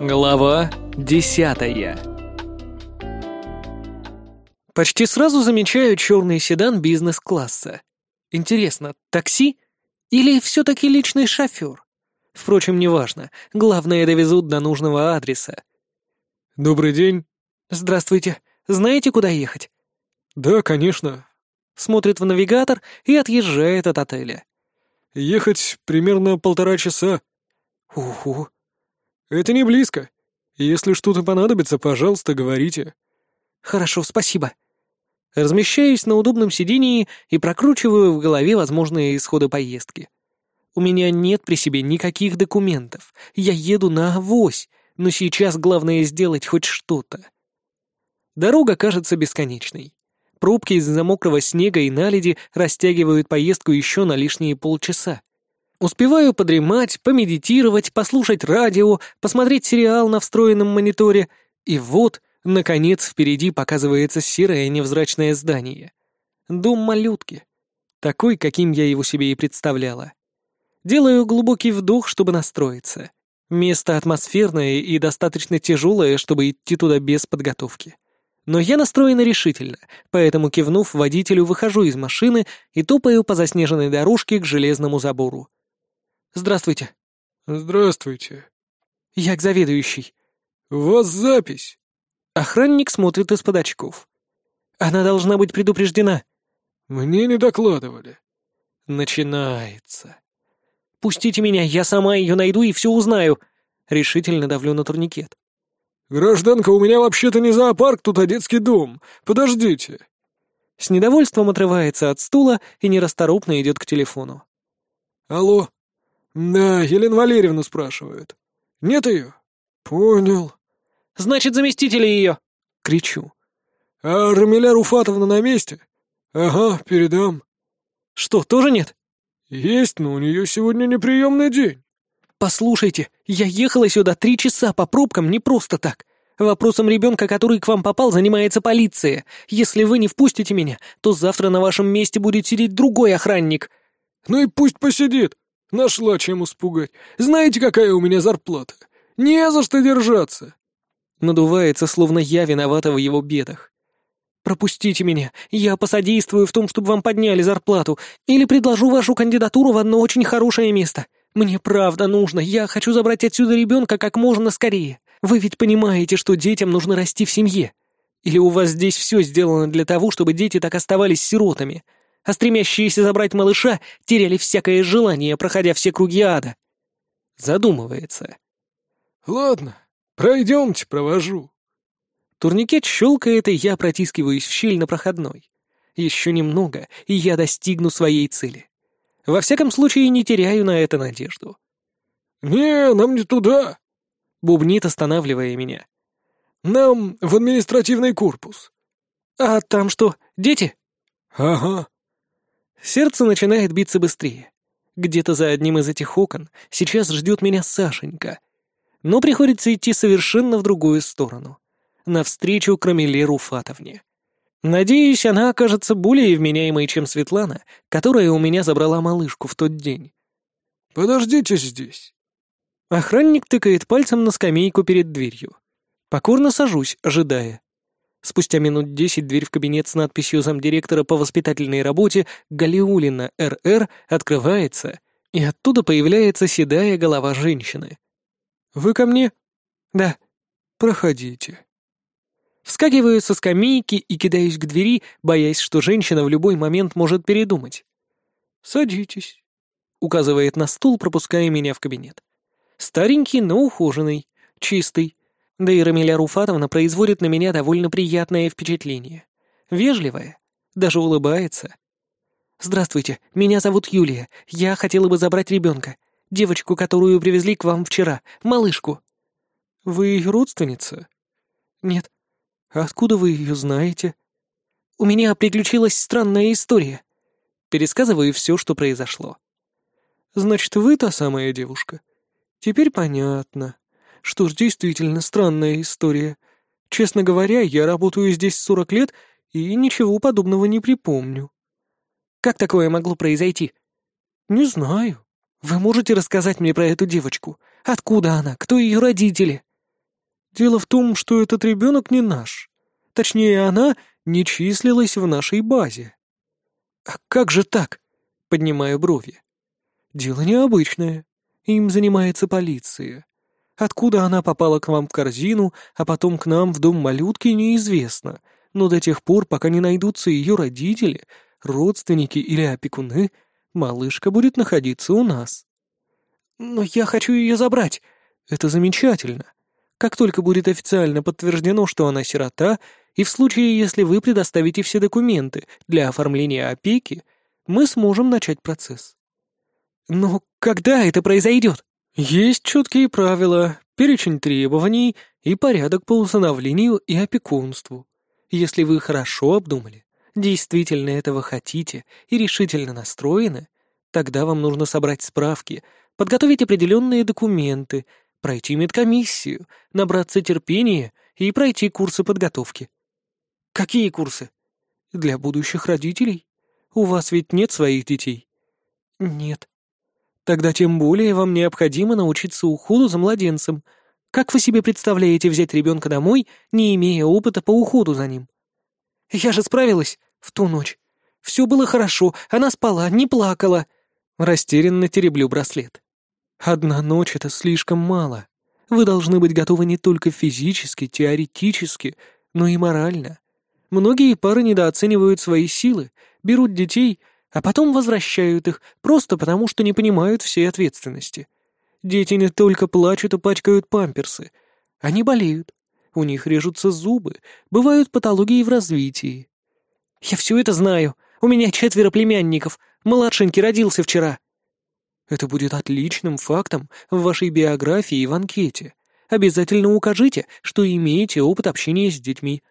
Глава десятая Почти сразу замечаю черный седан бизнес-класса. Интересно, такси или все-таки личный шофер? Впрочем, неважно. Главное, довезут до нужного адреса. «Добрый день». «Здравствуйте. Знаете, куда ехать?» «Да, конечно». Смотрит в навигатор и отъезжает от отеля. «Ехать примерно полтора часа». «Угу. «Это не близко. Если что-то понадобится, пожалуйста, говорите». «Хорошо, спасибо». Размещаюсь на удобном сидении и прокручиваю в голове возможные исходы поездки. У меня нет при себе никаких документов. Я еду на авось, но сейчас главное сделать хоть что-то. Дорога кажется бесконечной. Пробки из-за мокрого снега и наледи растягивают поездку еще на лишние полчаса. Успеваю подремать, помедитировать, послушать радио, посмотреть сериал на встроенном мониторе, и вот, наконец, впереди показывается серое невзрачное здание. Дом малютки. Такой, каким я его себе и представляла. Делаю глубокий вдох, чтобы настроиться. Место атмосферное и достаточно тяжелое, чтобы идти туда без подготовки. Но я настроена решительно, поэтому, кивнув водителю, выхожу из машины и топаю по заснеженной дорожке к железному забору. «Здравствуйте». «Здравствуйте». «Я к заведующей». «У вас запись». Охранник смотрит из-под очков. «Она должна быть предупреждена». «Мне не докладывали». Начинается. «Пустите меня, я сама ее найду и все узнаю». Решительно давлю на турникет. «Гражданка, у меня вообще-то не зоопарк, тут а детский дом. Подождите». С недовольством отрывается от стула и нерасторопно идет к телефону. «Алло, «Да, Елена Валерьевна спрашивают. Нет ее?» «Понял». «Значит, заместители ее!» — кричу. «А Рамиля Руфатовна на месте?» «Ага, передам». «Что, тоже нет?» «Есть, но у нее сегодня неприемный день». «Послушайте, я ехала сюда три часа по пробкам не просто так. Вопросом ребенка, который к вам попал, занимается полиция. Если вы не впустите меня, то завтра на вашем месте будет сидеть другой охранник». «Ну и пусть посидит. Нашла чем испугать. Знаете, какая у меня зарплата? Не за что держаться. Надувается, словно я виновата в его бедах. Пропустите меня, я посодействую в том, чтобы вам подняли зарплату, или предложу вашу кандидатуру в одно очень хорошее место. Мне правда нужно, я хочу забрать отсюда ребенка как можно скорее. Вы ведь понимаете, что детям нужно расти в семье. Или у вас здесь все сделано для того, чтобы дети так оставались сиротами? А стремящиеся забрать малыша теряли всякое желание, проходя все круги ада. Задумывается. «Ладно, пройдемте, провожу». Турникет щелкает, и я протискиваюсь в щель на проходной. Еще немного, и я достигну своей цели. Во всяком случае, не теряю на это надежду. «Не, нам не туда», — бубнит, останавливая меня. «Нам в административный корпус». «А там что, дети?» «Ага. Сердце начинает биться быстрее. Где-то за одним из этих окон сейчас ждет меня Сашенька. Но приходится идти совершенно в другую сторону. Навстречу Крамиле Руфатовне. Надеюсь, она окажется более вменяемой, чем Светлана, которая у меня забрала малышку в тот день. «Подождите здесь». Охранник тыкает пальцем на скамейку перед дверью. Покорно сажусь, ожидая. Спустя минут десять дверь в кабинет с надписью замдиректора по воспитательной работе Галиулина РР открывается, и оттуда появляется седая голова женщины. «Вы ко мне?» «Да». «Проходите». Вскакиваю со скамейки и кидаюсь к двери, боясь, что женщина в любой момент может передумать. «Садитесь», — указывает на стул, пропуская меня в кабинет. Старенький, но ухоженный, чистый, да и Рамиля Руфатовна производит на меня довольно приятное впечатление. Вежливая, даже улыбается. «Здравствуйте, меня зовут Юлия. Я хотела бы забрать ребенка. Девочку, которую привезли к вам вчера, малышку». «Вы ее родственница?» «Нет». «Откуда вы ее знаете?» «У меня приключилась странная история». Пересказываю все, что произошло. «Значит, вы та самая девушка? Теперь понятно». Что ж, действительно странная история. Честно говоря, я работаю здесь сорок лет и ничего подобного не припомню. Как такое могло произойти? Не знаю. Вы можете рассказать мне про эту девочку? Откуда она? Кто ее родители? Дело в том, что этот ребенок не наш. Точнее, она не числилась в нашей базе. А как же так? Поднимаю брови. Дело необычное. Им занимается полиция. Откуда она попала к вам в корзину, а потом к нам в дом малютки, неизвестно. Но до тех пор, пока не найдутся ее родители, родственники или опекуны, малышка будет находиться у нас. Но я хочу ее забрать. Это замечательно. Как только будет официально подтверждено, что она сирота, и в случае, если вы предоставите все документы для оформления опеки, мы сможем начать процесс. Но когда это произойдет? Есть четкие правила, перечень требований и порядок по усыновлению и опекунству. Если вы хорошо обдумали, действительно этого хотите и решительно настроены, тогда вам нужно собрать справки, подготовить определенные документы, пройти медкомиссию, набраться терпения и пройти курсы подготовки. Какие курсы? Для будущих родителей? У вас ведь нет своих детей? Нет. Тогда тем более вам необходимо научиться уходу за младенцем. Как вы себе представляете взять ребенка домой, не имея опыта по уходу за ним? Я же справилась в ту ночь. Все было хорошо, она спала, не плакала. Растерянно тереблю браслет. Одна ночь — это слишком мало. Вы должны быть готовы не только физически, теоретически, но и морально. Многие пары недооценивают свои силы, берут детей — а потом возвращают их, просто потому что не понимают всей ответственности. Дети не только плачут и пачкают памперсы. Они болеют. У них режутся зубы, бывают патологии в развитии. «Я все это знаю. У меня четверо племянников. Младшенький родился вчера». Это будет отличным фактом в вашей биографии и в анкете. Обязательно укажите, что имеете опыт общения с детьми.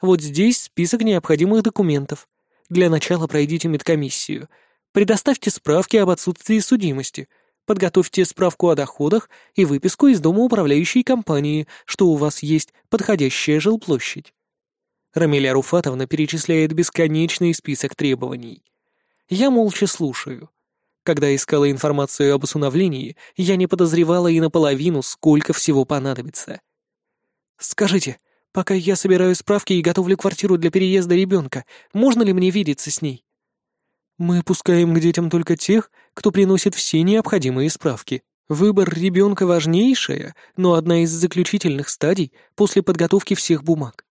Вот здесь список необходимых документов. Для начала пройдите медкомиссию. Предоставьте справки об отсутствии судимости. Подготовьте справку о доходах и выписку из дома управляющей компании, что у вас есть подходящая жилплощадь. Рамиля Руфатовна перечисляет бесконечный список требований. Я молча слушаю. Когда искала информацию об усыновлении, я не подозревала и наполовину, сколько всего понадобится. «Скажите, Пока я собираю справки и готовлю квартиру для переезда ребенка, можно ли мне видеться с ней? Мы пускаем к детям только тех, кто приносит все необходимые справки. Выбор ребенка важнейшая, но одна из заключительных стадий после подготовки всех бумаг.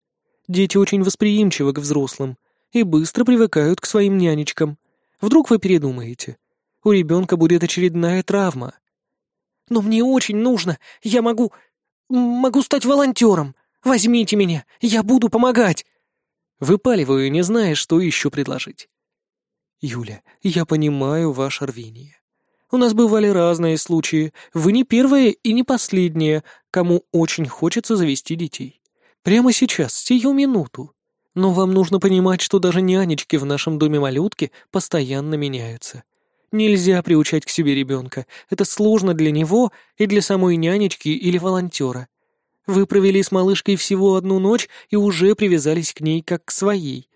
Дети очень восприимчивы к взрослым и быстро привыкают к своим нянечкам. Вдруг вы передумаете? У ребенка будет очередная травма. Но мне очень нужно. Я могу... могу стать волонтером. Возьмите меня, я буду помогать!» Выпаливаю, не зная, что еще предложить. «Юля, я понимаю ваше рвение. У нас бывали разные случаи. Вы не первая и не последняя, кому очень хочется завести детей. Прямо сейчас, сию минуту. Но вам нужно понимать, что даже нянечки в нашем доме малютки постоянно меняются. Нельзя приучать к себе ребенка. Это сложно для него и для самой нянечки или волонтера. Вы провели с малышкой всего одну ночь и уже привязались к ней как к своей.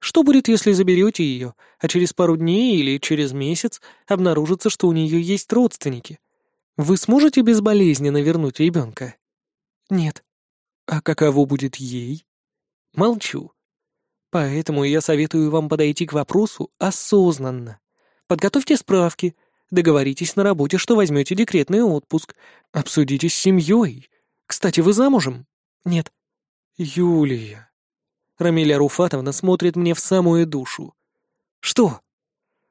Что будет, если заберете ее, а через пару дней или через месяц обнаружится, что у нее есть родственники? Вы сможете безболезненно вернуть ребенка? Нет. А каково будет ей? Молчу. Поэтому я советую вам подойти к вопросу осознанно. Подготовьте справки, договоритесь на работе, что возьмете декретный отпуск, обсудите с семьей, кстати, вы замужем? Нет. Юлия. Рамиля Руфатовна смотрит мне в самую душу. Что?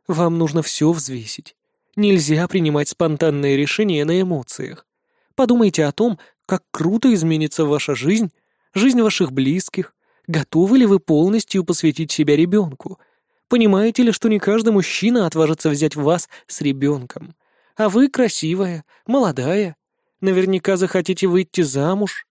Вам нужно все взвесить. Нельзя принимать спонтанные решения на эмоциях. Подумайте о том, как круто изменится ваша жизнь, жизнь ваших близких. Готовы ли вы полностью посвятить себя ребенку? Понимаете ли, что не каждый мужчина отважится взять вас с ребенком? А вы красивая, молодая, Наверняка захотите выйти замуж.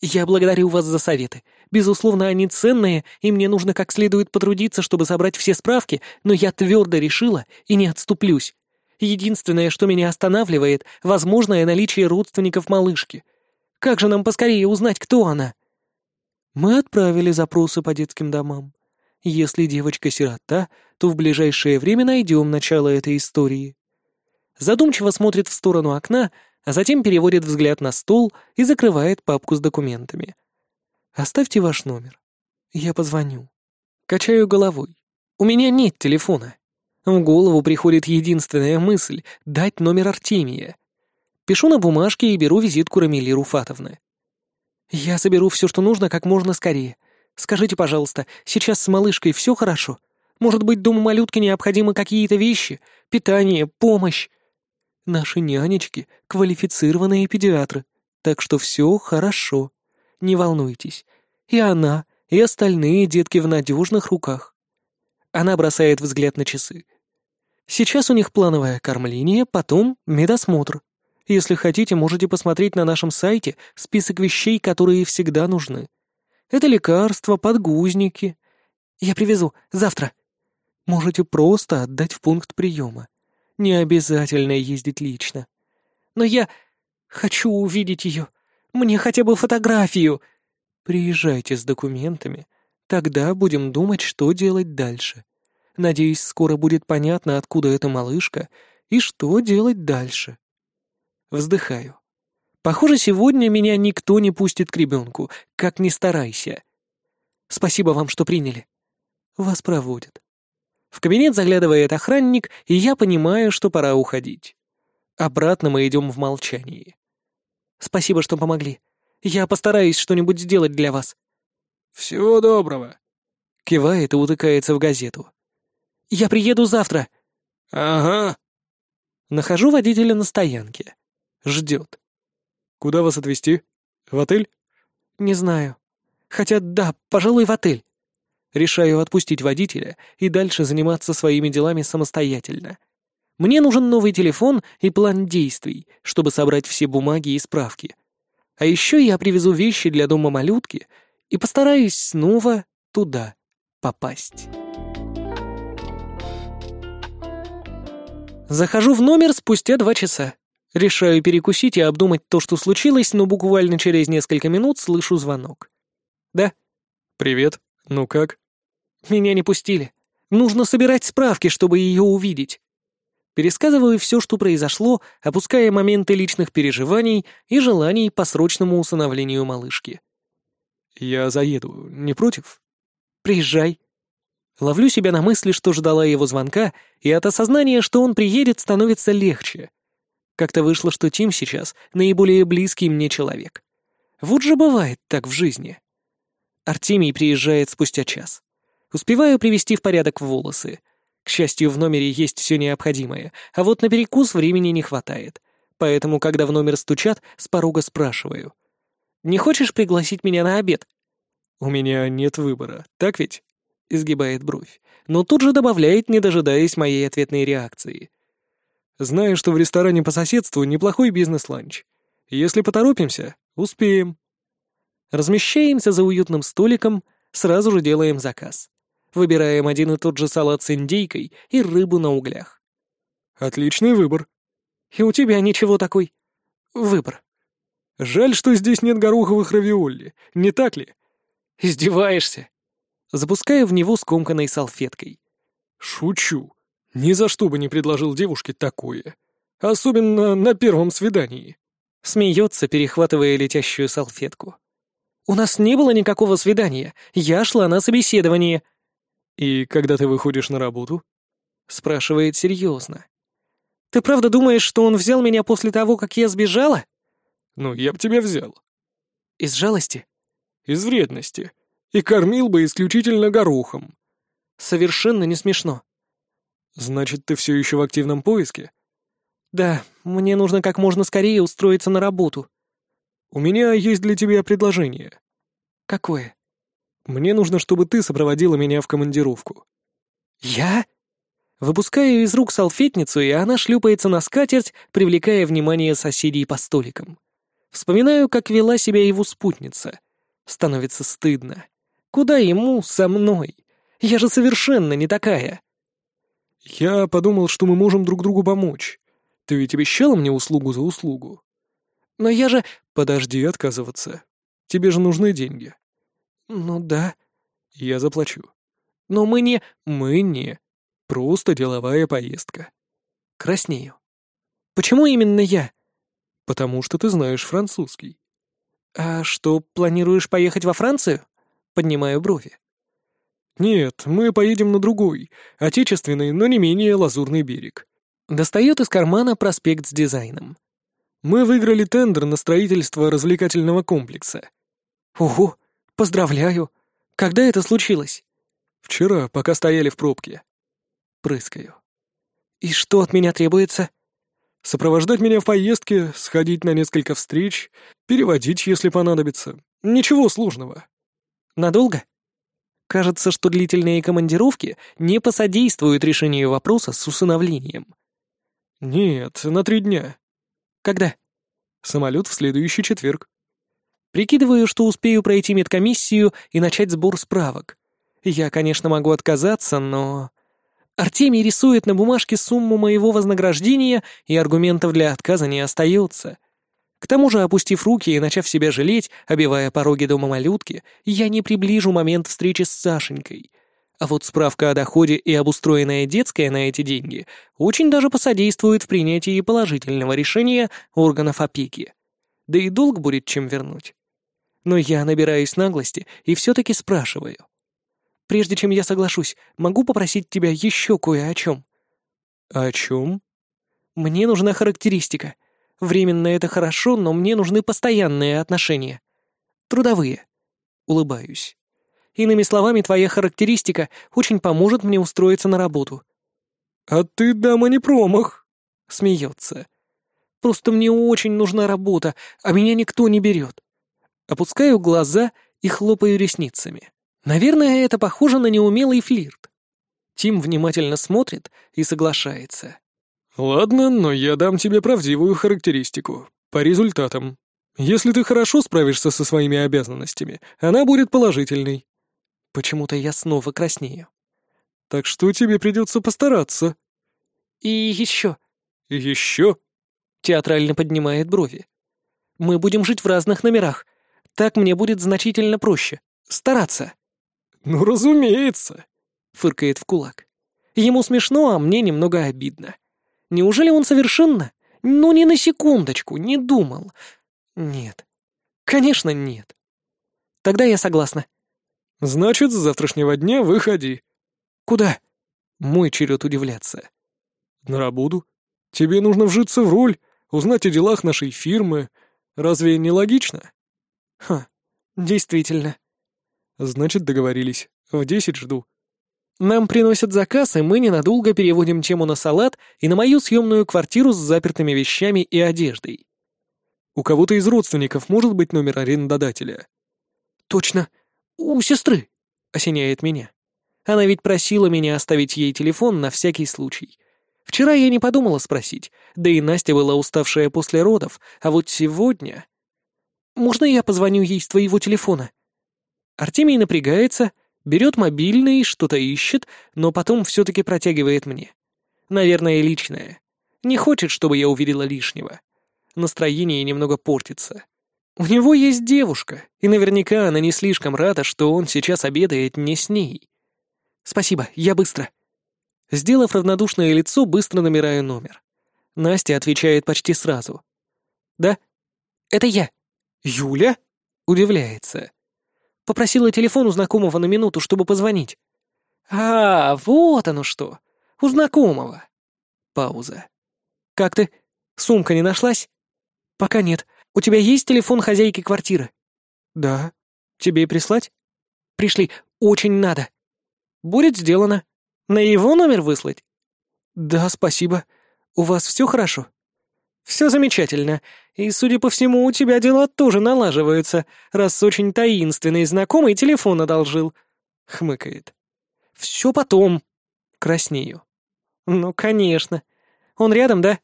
Я благодарю вас за советы. Безусловно, они ценные, и мне нужно как следует потрудиться, чтобы собрать все справки, но я твердо решила и не отступлюсь. Единственное, что меня останавливает, возможное наличие родственников малышки. Как же нам поскорее узнать, кто она? Мы отправили запросы по детским домам. Если девочка сирота, то в ближайшее время найдем начало этой истории. Задумчиво смотрит в сторону окна, а затем переводит взгляд на стол и закрывает папку с документами. «Оставьте ваш номер. Я позвоню». Качаю головой. «У меня нет телефона». В голову приходит единственная мысль — дать номер Артемия. Пишу на бумажке и беру визитку Рамили Руфатовны. «Я соберу все, что нужно, как можно скорее. Скажите, пожалуйста, сейчас с малышкой все хорошо? Может быть, дому малютки необходимы какие-то вещи? Питание, помощь?» Наши нянечки — квалифицированные педиатры, так что все хорошо. Не волнуйтесь. И она, и остальные детки в надежных руках. Она бросает взгляд на часы. Сейчас у них плановое кормление, потом медосмотр. Если хотите, можете посмотреть на нашем сайте список вещей, которые всегда нужны. Это лекарства, подгузники. Я привезу завтра. Можете просто отдать в пункт приема. Не обязательно ездить лично. Но я хочу увидеть ее. Мне хотя бы фотографию. Приезжайте с документами. Тогда будем думать, что делать дальше. Надеюсь, скоро будет понятно, откуда эта малышка и что делать дальше. Вздыхаю. Похоже, сегодня меня никто не пустит к ребенку, как ни старайся. Спасибо вам, что приняли. Вас проводят. В кабинет заглядывает охранник, и я понимаю, что пора уходить. Обратно мы идем в молчании. Спасибо, что помогли. Я постараюсь что-нибудь сделать для вас. Всего доброго. Кивает и утыкается в газету. Я приеду завтра. Ага. Нахожу водителя на стоянке. Ждет. Куда вас отвезти? В отель? Не знаю. Хотя да, пожалуй, в отель. Решаю отпустить водителя и дальше заниматься своими делами самостоятельно. Мне нужен новый телефон и план действий, чтобы собрать все бумаги и справки. А еще я привезу вещи для дома малютки и постараюсь снова туда попасть. Захожу в номер спустя два часа. Решаю перекусить и обдумать то, что случилось, но буквально через несколько минут слышу звонок. «Да?» «Привет. Ну как?» Меня не пустили. Нужно собирать справки, чтобы ее увидеть. Пересказываю все, что произошло, опуская моменты личных переживаний и желаний по срочному усыновлению малышки. «Я заеду, не против?» «Приезжай». Ловлю себя на мысли, что ждала его звонка, и от осознания, что он приедет, становится легче. Как-то вышло, что Тим сейчас наиболее близкий мне человек. Вот же бывает так в жизни. Артемий приезжает спустя час. Успеваю привести в порядок волосы. К счастью, в номере есть все необходимое, а вот на перекус времени не хватает. Поэтому, когда в номер стучат, с порога спрашиваю. «Не хочешь пригласить меня на обед?» «У меня нет выбора, так ведь?» — изгибает бровь, но тут же добавляет, не дожидаясь моей ответной реакции. «Знаю, что в ресторане по соседству неплохой бизнес-ланч. Если поторопимся, успеем». Размещаемся за уютным столиком, сразу же делаем заказ. Выбираем один и тот же салат с индейкой и рыбу на углях. Отличный выбор. И у тебя ничего такой. Выбор. Жаль, что здесь нет гороховых равиолли, не так ли? Издеваешься? Запускаю в него скомканной салфеткой. Шучу. Ни за что бы не предложил девушке такое. Особенно на первом свидании. Смеется, перехватывая летящую салфетку. «У нас не было никакого свидания. Я шла на собеседование», «И когда ты выходишь на работу?» Спрашивает серьезно. «Ты правда думаешь, что он взял меня после того, как я сбежала?» «Ну, я б тебя взял». «Из жалости?» «Из вредности. И кормил бы исключительно горохом». «Совершенно не смешно». «Значит, ты все еще в активном поиске?» «Да, мне нужно как можно скорее устроиться на работу». «У меня есть для тебя предложение». «Какое?» Мне нужно, чтобы ты сопроводила меня в командировку». «Я?» Выпускаю из рук салфетницу, и она шлепается на скатерть, привлекая внимание соседей по столикам. Вспоминаю, как вела себя его спутница. Становится стыдно. Куда ему со мной? Я же совершенно не такая. Я подумал, что мы можем друг другу помочь. Ты ведь обещала мне услугу за услугу. Но я же... Подожди отказываться. Тебе же нужны деньги. «Ну да». «Я заплачу». «Но мы не...» «Мы не. Просто деловая поездка». Краснею. «Почему именно я?» «Потому что ты знаешь французский». «А что, планируешь поехать во Францию?» Поднимаю брови. «Нет, мы поедем на другой, отечественный, но не менее лазурный берег». Достает из кармана проспект с дизайном. «Мы выиграли тендер на строительство развлекательного комплекса». «Ого, поздравляю! Когда это случилось?» «Вчера, пока стояли в пробке». Прыскаю. «И что от меня требуется?» «Сопровождать меня в поездке, сходить на несколько встреч, переводить, если понадобится. Ничего сложного». «Надолго?» Кажется, что длительные командировки не посодействуют решению вопроса с усыновлением. Нет, на три дня. Когда? Самолет в следующий четверг. Прикидываю, что успею пройти медкомиссию и начать сбор справок. Я, конечно, могу отказаться, но... Артемий рисует на бумажке сумму моего вознаграждения, и аргументов для отказа не остается. К тому же, опустив руки и начав себя жалеть, обивая пороги дома малютки, я не приближу момент встречи с Сашенькой. А вот справка о доходе и обустроенная детская на эти деньги очень даже посодействует в принятии положительного решения органов опеки. Да и долг будет чем вернуть. Но я набираюсь наглости и все-таки спрашиваю. Прежде чем я соглашусь, могу попросить тебя еще кое о чем? О чем? Мне нужна характеристика, Временно это хорошо, но мне нужны постоянные отношения. Трудовые. Улыбаюсь. Иными словами, твоя характеристика очень поможет мне устроиться на работу. А ты, дама, не промах. Смеется. Просто мне очень нужна работа, а меня никто не берет. Опускаю глаза и хлопаю ресницами. Наверное, это похоже на неумелый флирт. Тим внимательно смотрит и соглашается. «Ладно, но я дам тебе правдивую характеристику. По результатам. Если ты хорошо справишься со своими обязанностями, она будет положительной». Почему-то я снова краснею. «Так что тебе придется постараться». «И еще». «Еще?» Театрально поднимает брови. «Мы будем жить в разных номерах. Так мне будет значительно проще. Стараться». «Ну, разумеется», — фыркает в кулак. Ему смешно, а мне немного обидно. Неужели он совершенно, ну ни на секундочку, не думал? Нет. Конечно, нет. Тогда я согласна. Значит, с завтрашнего дня выходи. Куда? Мой черед удивляться. На работу. Тебе нужно вжиться в роль, узнать о делах нашей фирмы. Разве не логично? Ха, действительно. Значит, договорились. В десять жду. Нам приносят заказ, и мы ненадолго переводим тему на салат и на мою съемную квартиру с запертыми вещами и одеждой. У кого-то из родственников может быть номер арендодателя? Точно. У сестры. Осеняет меня. Она ведь просила меня оставить ей телефон на всякий случай. Вчера я не подумала спросить, да и Настя была уставшая после родов, а вот сегодня... Можно я позвоню ей с твоего телефона? Артемий напрягается, Берет мобильный, что-то ищет, но потом все-таки протягивает мне. Наверное, личное. Не хочет, чтобы я увидела лишнего. Настроение немного портится. У него есть девушка, и наверняка она не слишком рада, что он сейчас обедает не с ней. Спасибо, я быстро. Сделав равнодушное лицо, быстро набираю номер. Настя отвечает почти сразу. «Да? Это я». «Юля?» — удивляется. Попросила телефон у знакомого на минуту, чтобы позвонить. «А, вот оно что! У знакомого!» Пауза. «Как ты? Сумка не нашлась?» «Пока нет. У тебя есть телефон хозяйки квартиры?» «Да. Тебе прислать?» «Пришли. Очень надо». «Будет сделано. На его номер выслать?» «Да, спасибо. У вас все хорошо?» «Все замечательно. И, судя по всему, у тебя дела тоже налаживаются, раз очень таинственный знакомый телефон одолжил», — хмыкает. «Все потом». Краснею. «Ну, конечно. Он рядом, да?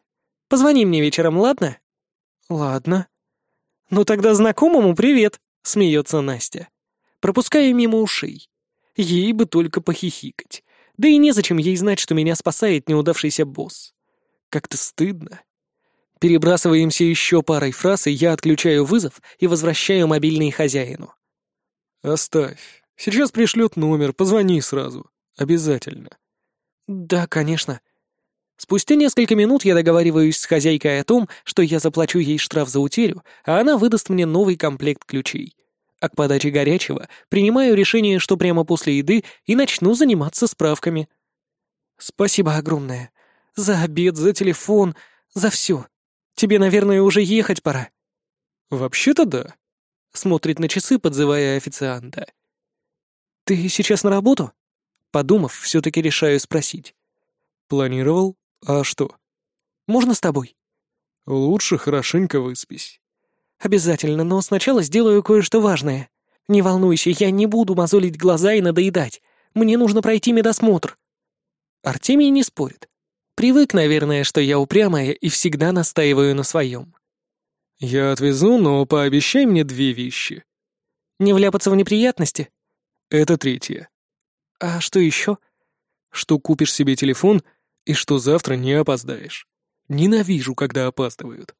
Позвони мне вечером, ладно?» «Ладно». «Ну тогда знакомому привет», — смеется Настя. Пропускаю мимо ушей. Ей бы только похихикать. Да и незачем ей знать, что меня спасает неудавшийся босс. Как-то стыдно. Перебрасываемся еще парой фраз, и я отключаю вызов и возвращаю мобильный хозяину. «Оставь. Сейчас пришлет номер, позвони сразу. Обязательно». «Да, конечно». Спустя несколько минут я договариваюсь с хозяйкой о том, что я заплачу ей штраф за утерю, а она выдаст мне новый комплект ключей. А к подаче горячего принимаю решение, что прямо после еды и начну заниматься справками. Спасибо огромное. За обед, за телефон, за все. Тебе, наверное, уже ехать пора. Вообще-то да. Смотрит на часы, подзывая официанта. Ты сейчас на работу? Подумав, все-таки решаю спросить. Планировал, «А что?» «Можно с тобой?» «Лучше хорошенько выспись». «Обязательно, но сначала сделаю кое-что важное. Не волнуйся, я не буду мозолить глаза и надоедать. Мне нужно пройти медосмотр». Артемий не спорит. Привык, наверное, что я упрямая и всегда настаиваю на своем. «Я отвезу, но пообещай мне две вещи». «Не вляпаться в неприятности?» «Это третье». «А что еще?» «Что купишь себе телефон и что завтра не опоздаешь. Ненавижу, когда опаздывают.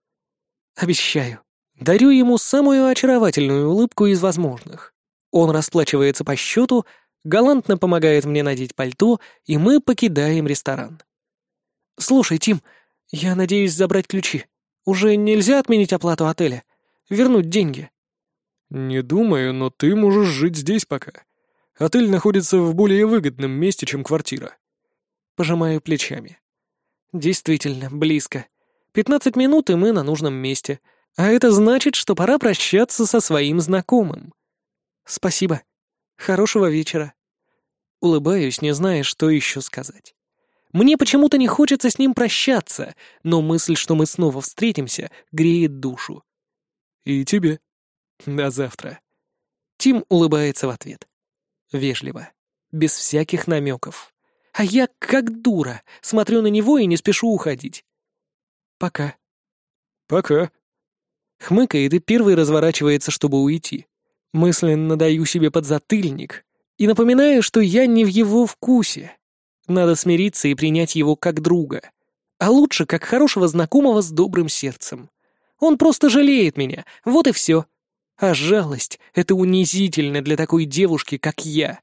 Обещаю. Дарю ему самую очаровательную улыбку из возможных. Он расплачивается по счету, галантно помогает мне надеть пальто, и мы покидаем ресторан. «Слушай, Тим, я надеюсь забрать ключи. Уже нельзя отменить оплату отеля? Вернуть деньги?» «Не думаю, но ты можешь жить здесь пока. Отель находится в более выгодном месте, чем квартира. Пожимаю плечами. Действительно, близко. Пятнадцать минут, и мы на нужном месте. А это значит, что пора прощаться со своим знакомым. Спасибо. Хорошего вечера. Улыбаюсь, не зная, что еще сказать. Мне почему-то не хочется с ним прощаться, но мысль, что мы снова встретимся, греет душу. И тебе. До завтра. Тим улыбается в ответ. Вежливо, без всяких намеков. А я, как дура, смотрю на него и не спешу уходить. Пока. Пока. Хмыкает и первый разворачивается, чтобы уйти. Мысленно даю себе подзатыльник и напоминаю, что я не в его вкусе. Надо смириться и принять его как друга. А лучше, как хорошего знакомого с добрым сердцем. Он просто жалеет меня, вот и все. А жалость — это унизительно для такой девушки, как я.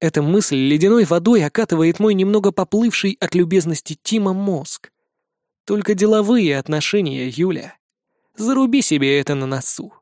Эта мысль ледяной водой окатывает мой немного поплывший от любезности Тима мозг. Только деловые отношения, Юля. Заруби себе это на носу.